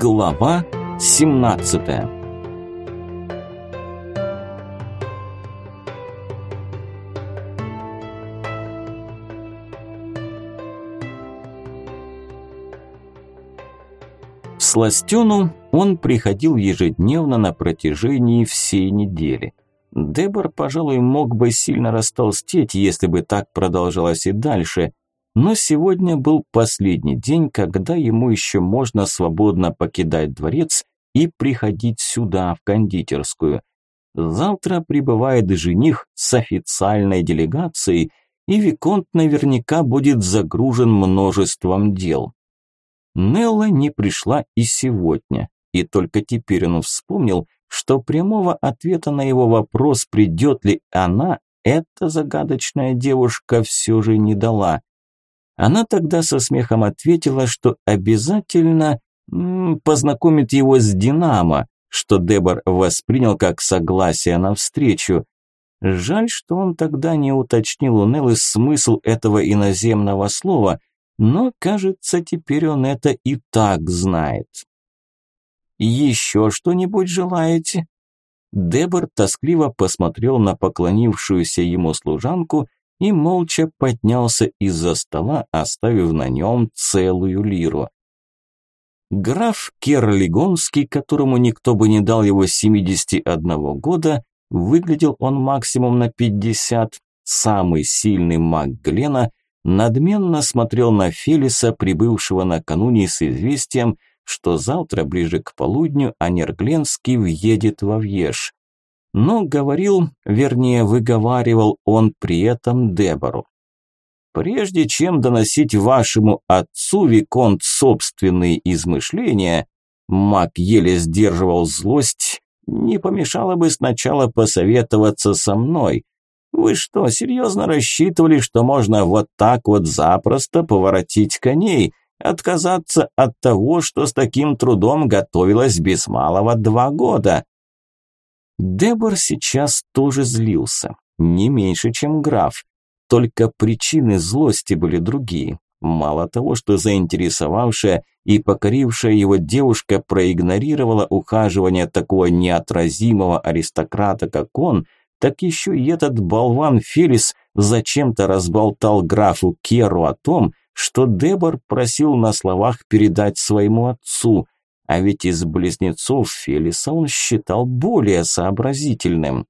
Глава 17 В Сластену он приходил ежедневно на протяжении всей недели. Дебор, пожалуй, мог бы сильно растолстеть, если бы так продолжалось и дальше, но сегодня был последний день, когда ему еще можно свободно покидать дворец и приходить сюда, в кондитерскую. Завтра прибывает жених с официальной делегацией, и Виконт наверняка будет загружен множеством дел. Нелла не пришла и сегодня, и только теперь он вспомнил, что прямого ответа на его вопрос, придет ли она, эта загадочная девушка все же не дала. Она тогда со смехом ответила, что обязательно познакомит его с Динамо, что Дебор воспринял как согласие на встречу. Жаль, что он тогда не уточнил у Неллы смысл этого иноземного слова, но, кажется, теперь он это и так знает. «Еще что-нибудь желаете?» Дебор тоскливо посмотрел на поклонившуюся ему служанку и молча поднялся из-за стола, оставив на нем целую лиру. Граф Керлигонский, которому никто бы не дал его 71 года, выглядел он максимум на 50, самый сильный маг Глена, надменно смотрел на Фелиса, прибывшего накануне с известием, что завтра ближе к полудню Анергленский въедет во Вьеж но говорил, вернее выговаривал он при этом Дебору. Прежде чем доносить вашему отцу Виконт собственные измышления, маг еле сдерживал злость, не помешало бы сначала посоветоваться со мной. Вы что, серьезно рассчитывали, что можно вот так вот запросто поворотить коней, отказаться от того, что с таким трудом готовилось без малого два года? Дебор сейчас тоже злился, не меньше, чем граф. Только причины злости были другие. Мало того, что заинтересовавшая и покорившая его девушка проигнорировала ухаживание такого неотразимого аристократа, как он, так еще и этот болван Фелис зачем-то разболтал графу Керу о том, что Дебор просил на словах передать своему отцу – а ведь из близнецов Фелиса он считал более сообразительным.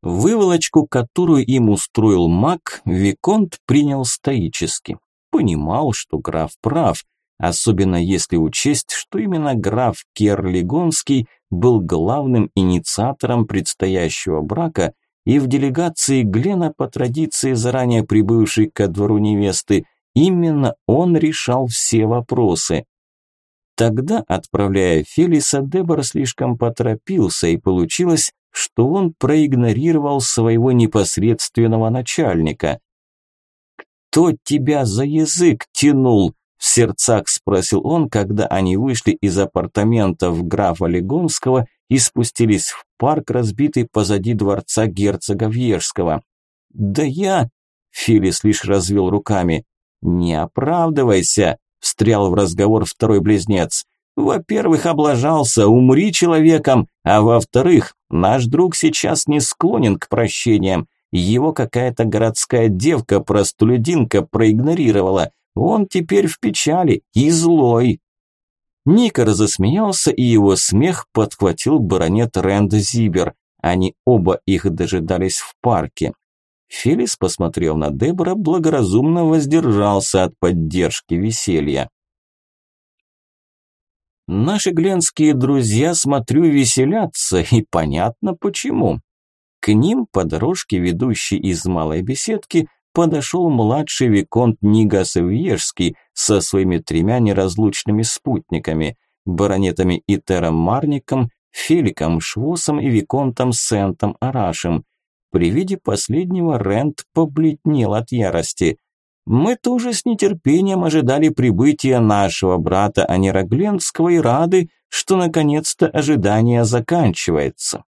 Выволочку, которую им устроил маг, Виконт принял стоически. Понимал, что граф прав, особенно если учесть, что именно граф Керлигонский был главным инициатором предстоящего брака, и в делегации Глена по традиции заранее прибывшей ко двору невесты, именно он решал все вопросы. Тогда, отправляя Фелиса, Дебор слишком поторопился, и получилось, что он проигнорировал своего непосредственного начальника. «Кто тебя за язык тянул?» – в сердцах спросил он, когда они вышли из апартаментов графа Легонского и спустились в парк, разбитый позади дворца герцога Вьежского. «Да я...» – Фелис лишь развел руками. «Не оправдывайся!» Встрял в разговор второй близнец. Во-первых, облажался, умри человеком, а во-вторых, наш друг сейчас не склонен к прощениям. Его какая-то городская девка-простолюдинка проигнорировала. Он теперь в печали и злой. Ника разосмеялся, и его смех подхватил баронет Рэнд Зибер. Они оба их дожидались в парке. Фелис, посмотрев на Дебора, благоразумно воздержался от поддержки веселья. Наши гленские друзья, смотрю, веселятся, и понятно почему. К ним по дорожке, ведущей из малой беседки, подошел младший виконт Нигас Вьежский со своими тремя неразлучными спутниками, баронетами Итером Марником, Феликом Швосом и виконтом Сентом Арашем. При виде последнего Рент побледнел от ярости. Мы тоже с нетерпением ожидали прибытия нашего брата Анирогленского и рады, что наконец-то ожидание заканчивается.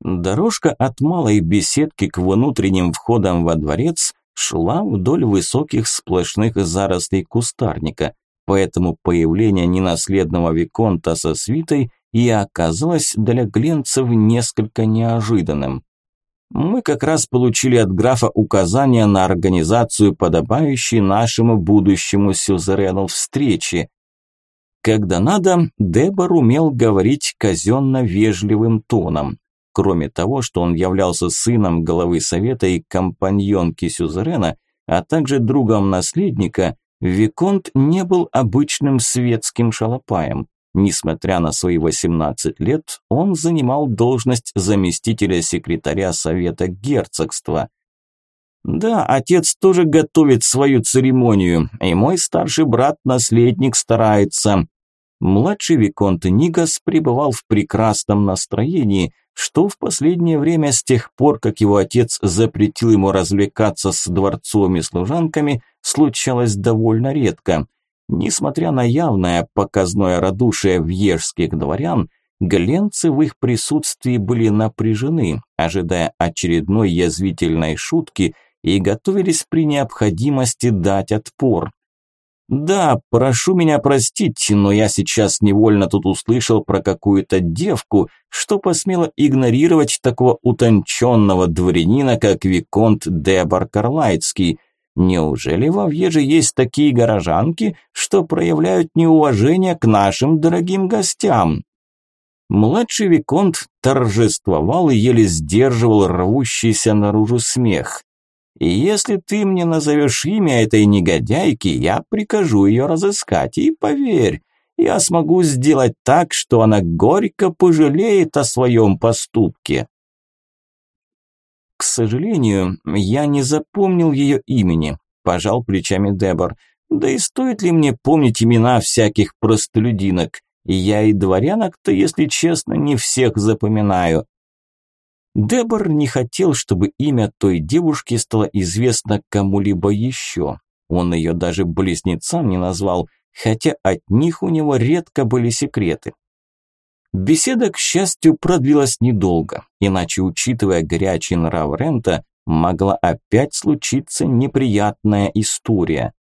Дорожка от малой беседки к внутренним входам во дворец шла вдоль высоких сплошных зарослей кустарника. поэтому появление ненаследного Виконта со свитой и оказалось для гленцев несколько неожиданным. Мы как раз получили от графа указание на организацию подобающей нашему будущему сюзерену встречи. Когда надо, Дебор умел говорить казенно-вежливым тоном. Кроме того, что он являлся сыном главы совета и компаньонки сюзерена, а также другом наследника, Виконт не был обычным светским шалопаем. Несмотря на свои 18 лет, он занимал должность заместителя секретаря совета герцогства. Да, отец тоже готовит свою церемонию, и мой старший брат-наследник старается. Младший Виконт Нигас пребывал в прекрасном настроении, что в последнее время с тех пор, как его отец запретил ему развлекаться с дворцовыми служанками, случалось довольно редко. Несмотря на явное показное радушие вьежских дворян, гленцы в их присутствии были напряжены, ожидая очередной язвительной шутки и готовились при необходимости дать отпор. Да, прошу меня простить, но я сейчас невольно тут услышал про какую-то девку, что посмела игнорировать такого утонченного дворянина, как Виконт Дебор Карлайцкий. Неужели во Вьеже есть такие горожанки, что проявляют неуважение к нашим дорогим гостям? Младший Виконт торжествовал и еле сдерживал рвущийся наружу смех. И если ты мне назовешь имя этой негодяйки, я прикажу ее разыскать. И поверь, я смогу сделать так, что она горько пожалеет о своем поступке. К сожалению, я не запомнил ее имени, пожал плечами Дебор. Да и стоит ли мне помнить имена всяких простолюдинок? Я и дворянок-то, если честно, не всех запоминаю. Дебор не хотел, чтобы имя той девушки стало известно кому-либо еще. Он ее даже близнецам не назвал, хотя от них у него редко были секреты. Беседа, к счастью, продлилась недолго, иначе, учитывая горячий нрав Рента, могла опять случиться неприятная история.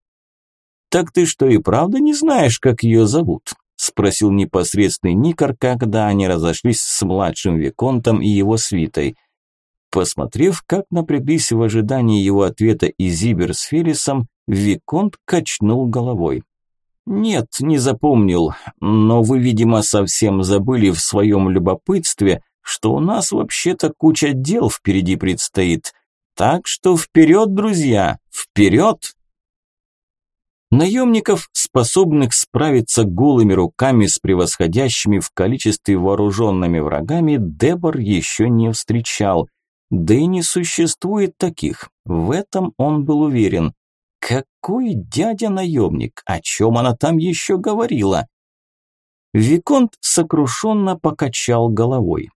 «Так ты что и правда не знаешь, как ее зовут?» спросил непосредственный Никар, когда они разошлись с младшим Виконтом и его свитой. Посмотрев, как напряглись в ожидании его ответа Изибер с Фелисом, Виконт качнул головой. «Нет, не запомнил, но вы, видимо, совсем забыли в своем любопытстве, что у нас вообще-то куча дел впереди предстоит. Так что вперед, друзья, вперед!» Наемников, способных справиться голыми руками с превосходящими в количестве вооруженными врагами, Дебор еще не встречал. Да и не существует таких, в этом он был уверен. Какой дядя-наемник, о чем она там еще говорила? Виконт сокрушенно покачал головой.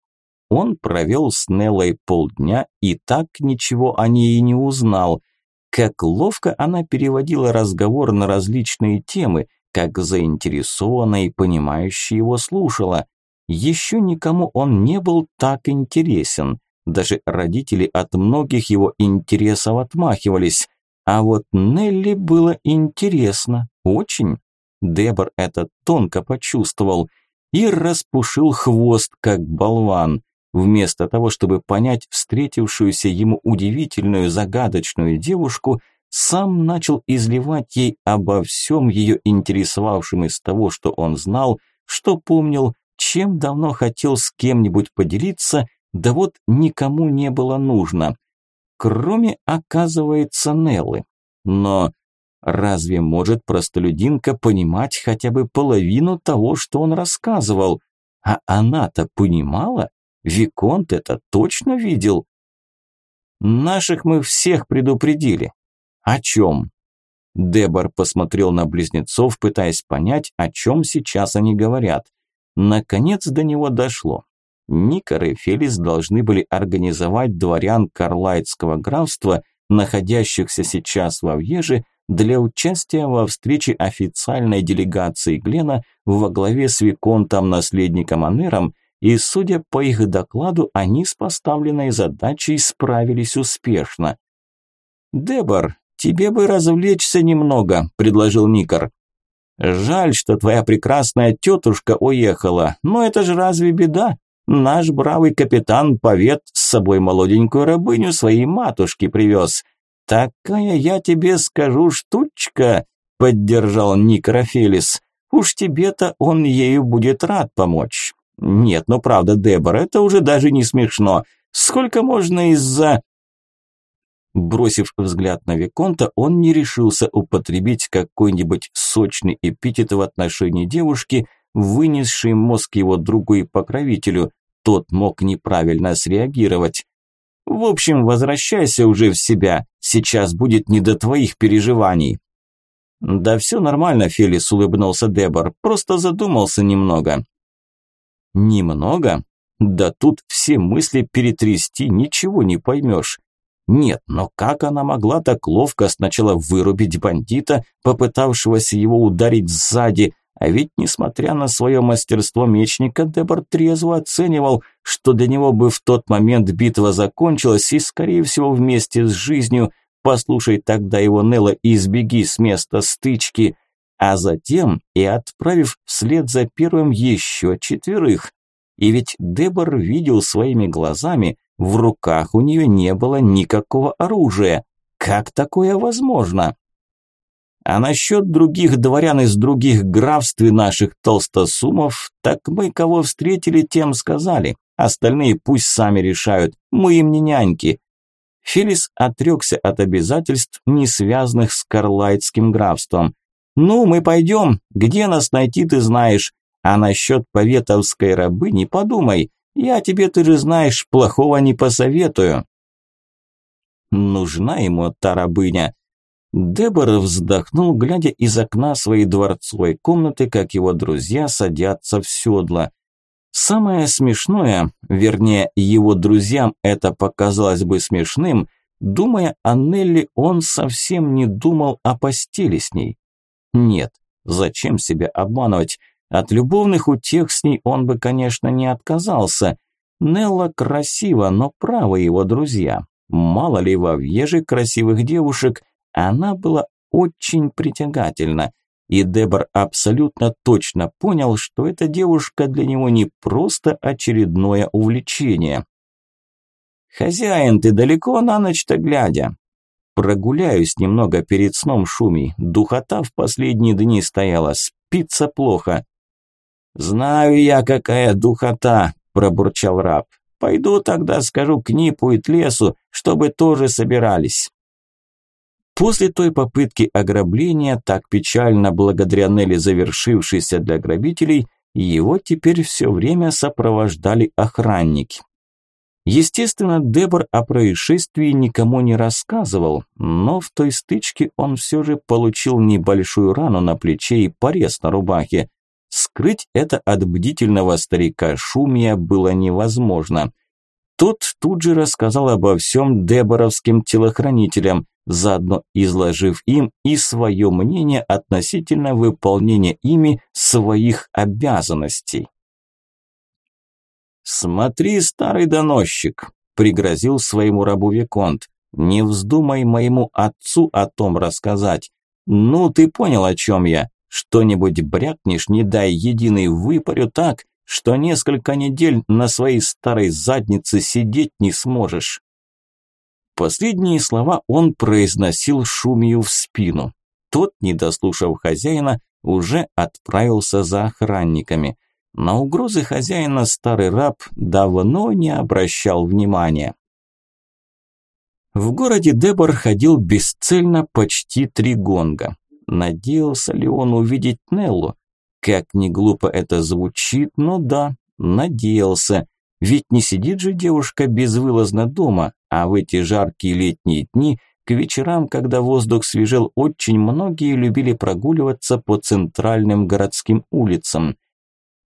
Он провел с Неллой полдня и так ничего о ней и не узнал – как ловко она переводила разговор на различные темы, как заинтересованно и понимающе его слушала. Еще никому он не был так интересен. Даже родители от многих его интересов отмахивались. А вот Нелли было интересно, очень. Дебор это тонко почувствовал и распушил хвост, как болван. Вместо того, чтобы понять встретившуюся ему удивительную загадочную девушку, сам начал изливать ей обо всем ее интересовавшем из того, что он знал, что помнил, чем давно хотел с кем-нибудь поделиться, да вот никому не было нужно. Кроме, оказывается, Неллы. Но разве может простолюдинка понимать хотя бы половину того, что он рассказывал? А она-то понимала? Виконт это точно видел? Наших мы всех предупредили. О чем? Дебор посмотрел на близнецов, пытаясь понять, о чем сейчас они говорят. Наконец до него дошло. Никар и Фелис должны были организовать дворян Карлайтского графства, находящихся сейчас во Вьеже, для участия во встрече официальной делегации Глена во главе с Виконтом-наследником Анером и, судя по их докладу, они с поставленной задачей справились успешно. «Дебор, тебе бы развлечься немного», – предложил Никар. Жаль, что твоя прекрасная тетушка уехала, но это же разве беда? Наш бравый капитан Повет с собой молоденькую рабыню своей матушки привез. Такая, я тебе скажу, штучка, поддержал Ник Рафелис. Уж тебе-то он ею будет рад помочь. Нет, ну правда, Дебора, это уже даже не смешно. Сколько можно из-за... Бросив взгляд на Виконта, он не решился употребить какой-нибудь сочный эпитет в отношении девушки, вынесшей мозг его другу и покровителю. Тот мог неправильно среагировать. «В общем, возвращайся уже в себя, сейчас будет не до твоих переживаний». «Да все нормально, Фелис», – улыбнулся Дебор, – «просто задумался немного». «Немного? Да тут все мысли перетрясти, ничего не поймешь. Нет, но как она могла так ловко сначала вырубить бандита, попытавшегося его ударить сзади, а ведь, несмотря на свое мастерство мечника, Дебор трезво оценивал, что для него бы в тот момент битва закончилась и, скорее всего, вместе с жизнью, послушай тогда его Нелла и избеги с места стычки, а затем и отправив вслед за первым еще четверых. И ведь Дебор видел своими глазами, в руках у нее не было никакого оружия. Как такое возможно? А насчет других дворян из других графств и наших толстосумов, так мы кого встретили, тем сказали. Остальные пусть сами решают, мы им не няньки. Фелис отрекся от обязательств, не связанных с Карлайтским графством. «Ну, мы пойдем. Где нас найти, ты знаешь. А насчет поветовской рабы не подумай. Я тебе, ты же знаешь, плохого не посоветую». Нужна ему та рабыня. Дебор вздохнул, глядя из окна своей дворцовой комнаты, как его друзья садятся в седло. Самое смешное, вернее, его друзьям это показалось бы смешным, думая о Нелли, он совсем не думал о постели с ней. Нет, зачем себя обманывать? От любовных утех с ней он бы, конечно, не отказался. Нелла красива, но правы его друзья. Мало ли во въеже красивых девушек – она была очень притягательна, и Дебор абсолютно точно понял, что эта девушка для него не просто очередное увлечение. «Хозяин, ты далеко на ночь-то глядя?» «Прогуляюсь немного перед сном шуми. Духота в последние дни стояла, спится плохо». «Знаю я, какая духота», – пробурчал раб. «Пойду тогда скажу к Нипу и Тлесу, чтобы тоже собирались». После той попытки ограбления, так печально благодаря Нелли завершившейся для грабителей, его теперь все время сопровождали охранники. Естественно, Дебор о происшествии никому не рассказывал, но в той стычке он все же получил небольшую рану на плече и порез на рубахе. Скрыть это от бдительного старика Шумия было невозможно. Тот тут же рассказал обо всем деборовским телохранителям, заодно изложив им и свое мнение относительно выполнения ими своих обязанностей. «Смотри, старый доносчик», – пригрозил своему рабу Виконт, – «не вздумай моему отцу о том рассказать. Ну, ты понял, о чем я. Что-нибудь брякнешь, не дай единый выпарю так, что несколько недель на своей старой заднице сидеть не сможешь». Последние слова он произносил шумью в спину. Тот, не дослушав хозяина, уже отправился за охранниками. На угрозы хозяина старый раб давно не обращал внимания. В городе Дебор ходил бесцельно почти три гонга. Надеялся ли он увидеть Неллу? Как ни глупо это звучит, но да, надеялся. Ведь не сидит же девушка безвылазно дома, а в эти жаркие летние дни, к вечерам, когда воздух свежел, очень многие любили прогуливаться по центральным городским улицам.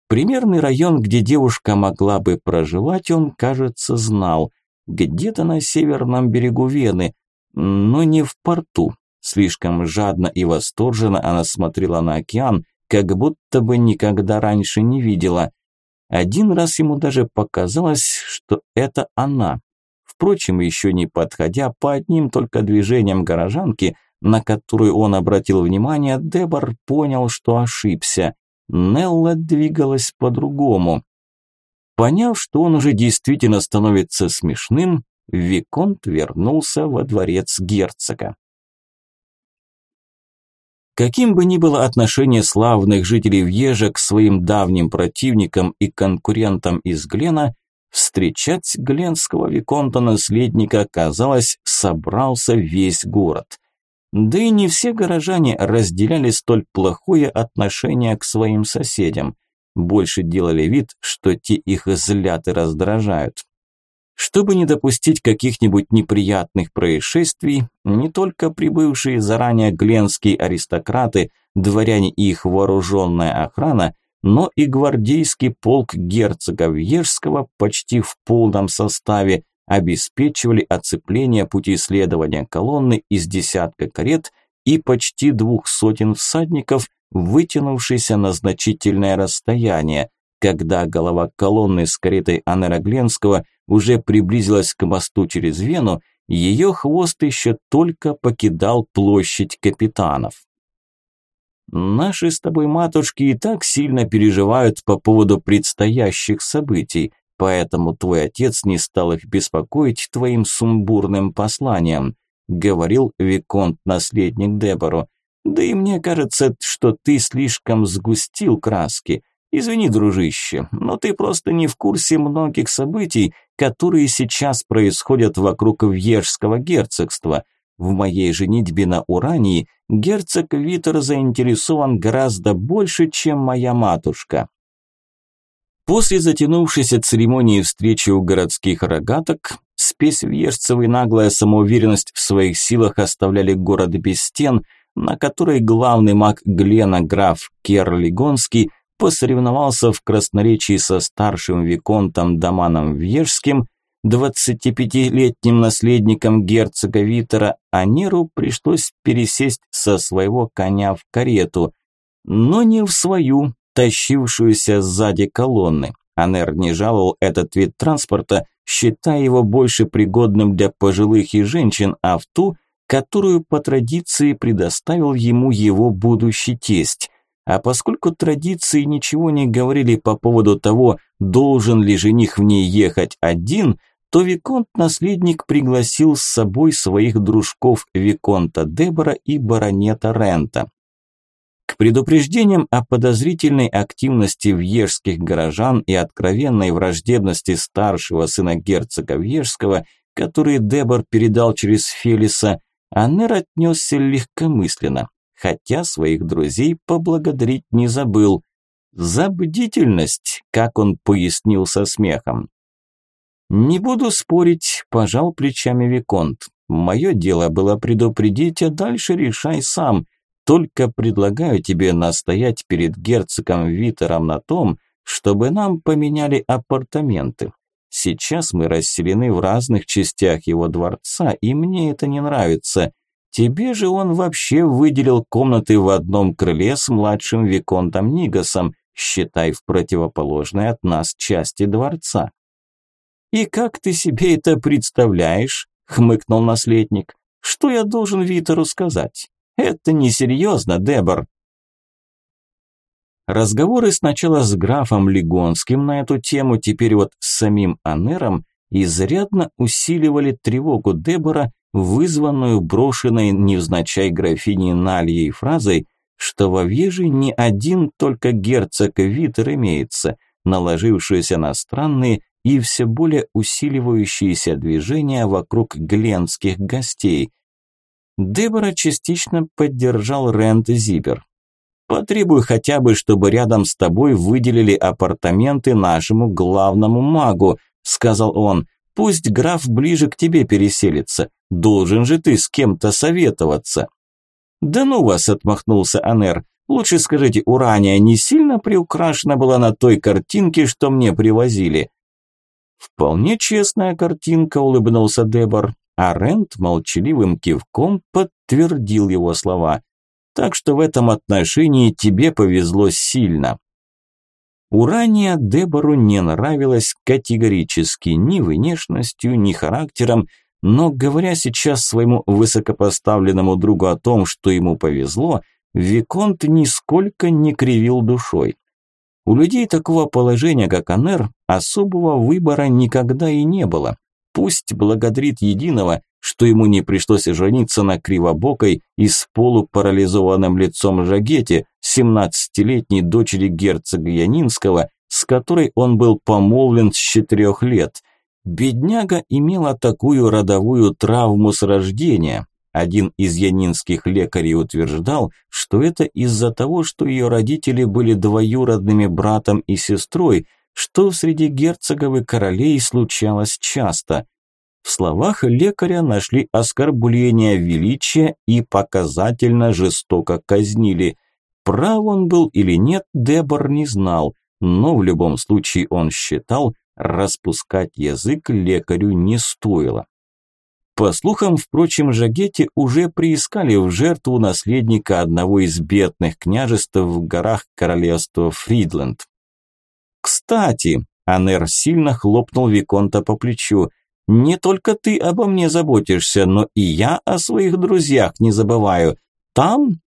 Примерный район, где девушка могла бы проживать, он, кажется, знал. Где-то на северном берегу Вены, но не в порту. Слишком жадно и восторженно она смотрела на океан, как будто бы никогда раньше не видела. Один раз ему даже показалось, что это она. Впрочем, еще не подходя, по одним только движениям горожанки, на которую он обратил внимание, Дебор понял, что ошибся. Нелла двигалась по-другому. Поняв, что он уже действительно становится смешным, Виконт вернулся во дворец герцога. Каким бы ни было отношение славных жителей Вьежа к своим давним противникам и конкурентам из Глена, встречать гленского виконта-наследника, казалось, собрался весь город. Да и не все горожане разделяли столь плохое отношение к своим соседям. Больше делали вид, что те их злят и раздражают. Чтобы не допустить каких-нибудь неприятных происшествий, не только прибывшие заранее гленские аристократы, дворяне и их вооруженная охрана, но и гвардейский полк герцога Вьежского почти в полном составе обеспечивали оцепление пути следования колонны из десятка карет и почти двух сотен всадников, вытянувшейся на значительное расстояние, когда голова колонны с каретой Анера Гленского уже приблизилась к мосту через Вену, ее хвост еще только покидал площадь капитанов. Наши с тобой матушки и так сильно переживают по поводу предстоящих событий, поэтому твой отец не стал их беспокоить твоим сумбурным посланием, говорил виконт-наследник Дебору. Да и мне кажется, что ты слишком сгустил краски. Извини, дружище, но ты просто не в курсе многих событий, которые сейчас происходят вокруг Вьежского герцогства. В моей женитьбе на Урании герцог Витер заинтересован гораздо больше, чем моя матушка. После затянувшейся церемонии встречи у городских рогаток, спесь Вьежцев и наглая самоуверенность в своих силах оставляли город без стен, на которой главный маг Глена граф Керлигонский посоревновался в красноречии со старшим виконтом Даманом Вьежским, 25-летним наследником герцога Витера, а Неру пришлось пересесть со своего коня в карету, но не в свою, тащившуюся сзади колонны. Анер не жаловал этот вид транспорта, считая его больше пригодным для пожилых и женщин, а в ту, которую по традиции предоставил ему его будущий тесть. А поскольку традиции ничего не говорили по поводу того, должен ли жених в ней ехать один, то Виконт-наследник пригласил с собой своих дружков Виконта Дебора и баронета Рента. К предупреждениям о подозрительной активности вьежских горожан и откровенной враждебности старшего сына герцога Вьежского, которые Дебор передал через Фелиса, Аннер отнесся легкомысленно хотя своих друзей поблагодарить не забыл. За бдительность, как он пояснил со смехом. «Не буду спорить», – пожал плечами Виконт. «Мое дело было предупредить, а дальше решай сам. Только предлагаю тебе настоять перед герцогом Витером на том, чтобы нам поменяли апартаменты. Сейчас мы расселены в разных частях его дворца, и мне это не нравится. Тебе же он вообще выделил комнаты в одном крыле с младшим Виконтом Нигасом, считай в противоположной от нас части дворца. «И как ты себе это представляешь?» – хмыкнул наследник. «Что я должен Витеру сказать? Это несерьезно, Дебор». Разговоры сначала с графом Лигонским на эту тему, теперь вот с самим Анером, изрядно усиливали тревогу Дебора вызванную брошенной невзначай графиней Нальей фразой, что во Веже не один только герцог Витер имеется, наложившуюся на странные и все более усиливающиеся движения вокруг гленских гостей. Дебора частично поддержал Рэнд Зибер. «Потребуй хотя бы, чтобы рядом с тобой выделили апартаменты нашему главному магу», сказал он. «Пусть граф ближе к тебе переселится. Должен же ты с кем-то советоваться. Да ну вас, отмахнулся Анер. Лучше скажите, Урания не сильно приукрашена была на той картинке, что мне привозили? Вполне честная картинка, улыбнулся Дебор, а Рент молчаливым кивком подтвердил его слова. Так что в этом отношении тебе повезло сильно. Урания Дебору не нравилась категорически ни внешностью, ни характером, но говоря сейчас своему высокопоставленному другу о том, что ему повезло, Виконт нисколько не кривил душой. У людей такого положения, как Анер, особого выбора никогда и не было. Пусть благодарит единого, что ему не пришлось жениться на кривобокой и с полупарализованным лицом Жагете, 17-летней дочери герцога Янинского, с которой он был помолвлен с четырех лет. Бедняга имела такую родовую травму с рождения, один из янинских лекарей утверждал, что это из-за того, что ее родители были двоюродными братом и сестрой, что среди герцогов и королей случалось часто. В словах лекаря нашли оскорбление величия и показательно жестоко казнили. Прав он был или нет, Дебор не знал, но в любом случае он считал, распускать язык лекарю не стоило. По слухам, впрочем, Жагети уже приискали в жертву наследника одного из бедных княжеств в горах королевства Фридленд. «Кстати», – Анер сильно хлопнул Виконта по плечу, – «не только ты обо мне заботишься, но и я о своих друзьях не забываю. Там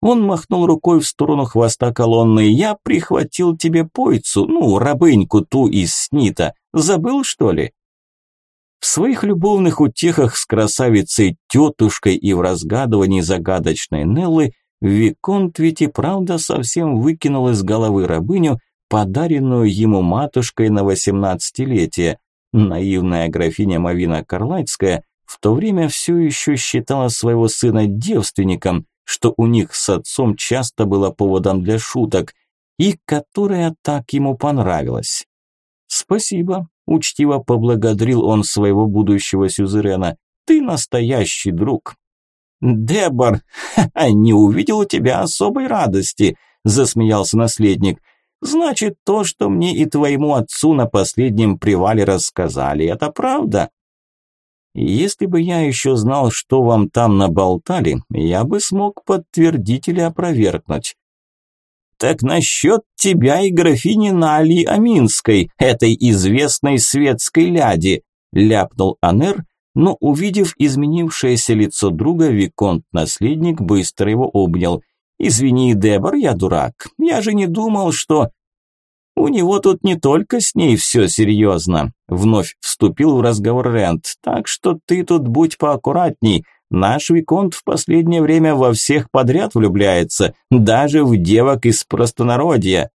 он махнул рукой в сторону хвоста колонны. «Я прихватил тебе пойцу, ну, рабыньку ту из Снита. Забыл, что ли?» В своих любовных утехах с красавицей тетушкой и в разгадывании загадочной Неллы Виконт ведь и правда совсем выкинул из головы рабыню, подаренную ему матушкой на восемнадцатилетие. Наивная графиня Мавина Карлайцкая в то время все еще считала своего сына девственником, что у них с отцом часто было поводом для шуток, и которая так ему понравилась. «Спасибо», – учтиво поблагодарил он своего будущего сюзерена. «Ты настоящий друг». «Дебор, не увидел у тебя особой радости», – засмеялся наследник. «Значит, то, что мне и твоему отцу на последнем привале рассказали, это правда?» Если бы я еще знал, что вам там наболтали, я бы смог подтвердить или опровергнуть. «Так насчет тебя и графини Нали Аминской, этой известной светской ляди», – ляпнул Анер, но, увидев изменившееся лицо друга, Виконт-наследник быстро его обнял. «Извини, Дебор, я дурак. Я же не думал, что...» «У него тут не только с ней все серьезно», – вновь вступил в разговор Рент, «так что ты тут будь поаккуратней. Наш Виконт в последнее время во всех подряд влюбляется, даже в девок из простонародья.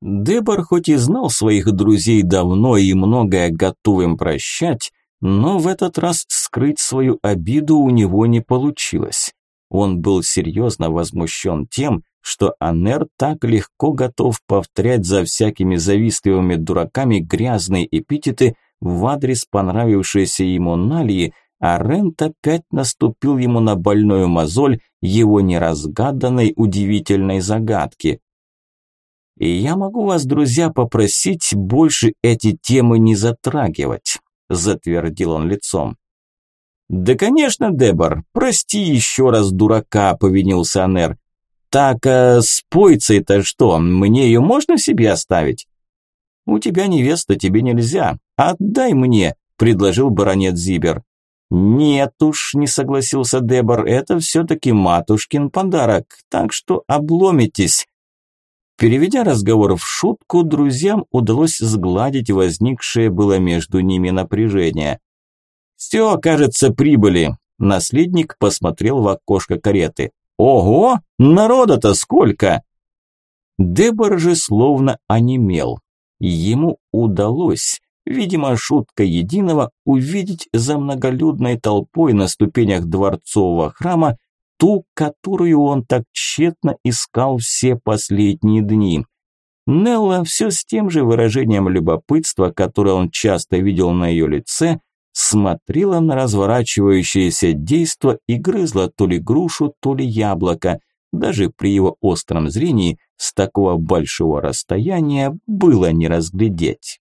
Дебор хоть и знал своих друзей давно и многое готов им прощать, но в этот раз скрыть свою обиду у него не получилось. Он был серьезно возмущен тем, что Анер так легко готов повторять за всякими завистливыми дураками грязные эпитеты в адрес понравившейся ему Налии, а Рент опять наступил ему на больную мозоль его неразгаданной удивительной загадки. И я могу вас, друзья, попросить больше эти темы не затрагивать, затвердил он лицом. Да, конечно, Дебор, прости еще раз дурака, повинился Анер. Так, а с пойцей-то что, мне ее можно себе оставить? У тебя невеста, тебе нельзя. Отдай мне, предложил баронет Зибер. «Нет уж», – не согласился Дебор, – «это все-таки матушкин подарок, так что обломитесь». Переведя разговор в шутку, друзьям удалось сгладить возникшее было между ними напряжение. «Все, кажется, прибыли», – наследник посмотрел в окошко кареты. «Ого, народа-то сколько!» Дебор же словно онемел. Ему удалось Видимо, шутка единого увидеть за многолюдной толпой на ступенях дворцового храма ту, которую он так тщетно искал все последние дни. Нелла все с тем же выражением любопытства, которое он часто видел на ее лице, смотрела на разворачивающееся действо и грызла то ли грушу, то ли яблоко. Даже при его остром зрении с такого большого расстояния было не разглядеть.